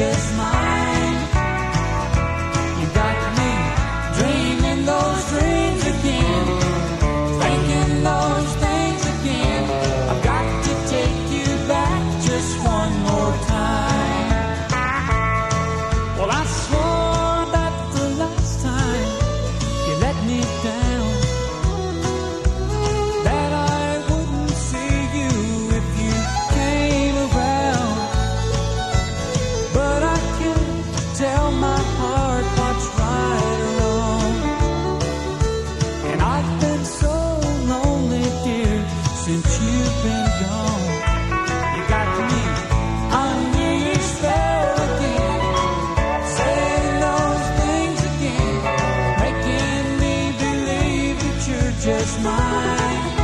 just just mine.